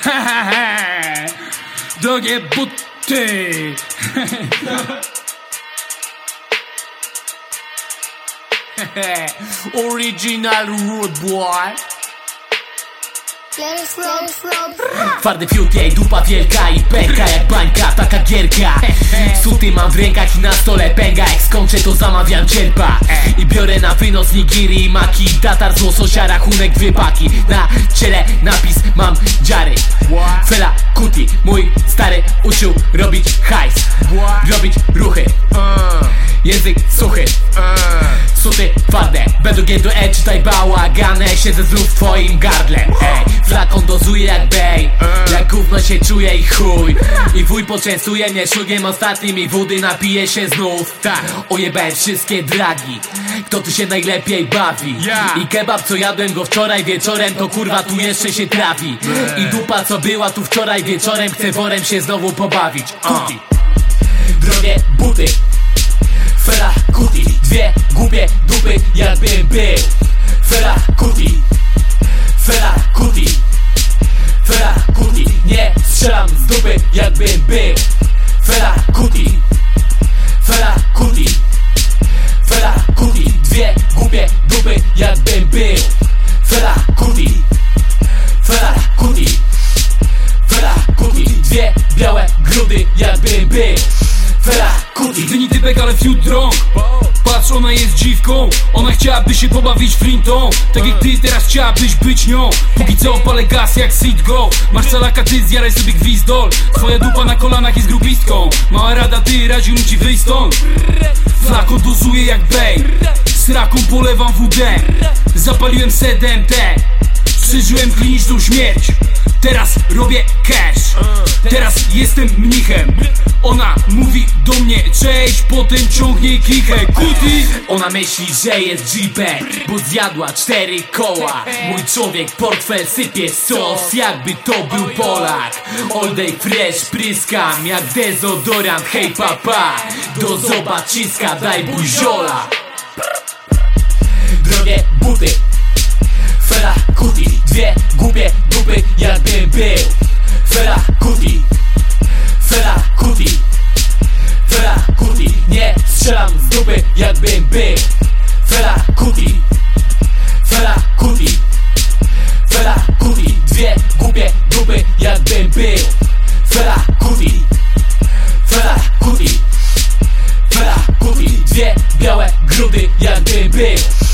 Drogie buty Original rude boy Twardy fiut, jej dupa wielka i pęka jak bańka, taka gierka. Suty mam w rękach i na stole pęga Jak skończę to zamawiam cierpa. I biorę na wynos nigiri maki. Tatar z łososia, rachunek dwie paki Na ciele napis mam dziary. Fela Kuti, mój stary uczył robić hajs. Robić ruchy. Język suchy twarde Będą G do E, czytaj bałagane Siedzę znów w twoim gardle Ej, flakon dozuje jak bej Jak gówno się czuje i chuj. I wuj poczęstuje mnie szlugiem ostatnim I wody napije się znów. Tak, ojebałem wszystkie dragi. Kto tu się najlepiej bawi. I kebab co jadłem go wczoraj wieczorem To kurwa tu jeszcze się trafi I dupa co była tu wczoraj wieczorem Chce worem się znowu pobawić. Kuti Drogie buty Dwie głupie dupy jakbym był Fela Kuti Fela Kuti Fela Kuti. Nie strzelam z dupy jakbym był Fela Kuti Fela Kuti Fela Kuti. Dwie głupie dupy jakbym był Fela Kuti Fela Kuti Fela Kuti. Dwie białe grudy jakbym był Fela Kuti. Ty nie typek, ale wśród drąg Patrz, ona chciałaby się pobawić flintą. Tak jak ty teraz chciałabyś być nią. Póki co palę gaz jak Seed Go Masz calaka, ty zjaraj sobie gwizdol. Twoja dupa na kolanach jest grubistką Mała rada, ty radził ci wyjść stąd. Flakon dozuje jak bej. Sraką polewam WD Zapaliłem sedem T Przeżyłem kliniczną śmierć. Teraz robię cash. Teraz jestem mnichem cześć Potem ciągnie kichę. Kuti. Ona myśli, że jest jeepem Bo zjadła cztery koła. Mój człowiek portfel sypie sos Jakby to był Polak. All day fresh pryskam Jak dezodorant. Hej papa Do zobaczyska daj buziola Strzelam z dupy jakbym był. Fela Kuti. Fela Kuti. Fela Kuti. Dwie głupie dupy jakbym był. Fela Kuti. Fela Kuti. Fela Kuti. Dwie białe grudy jakbym był.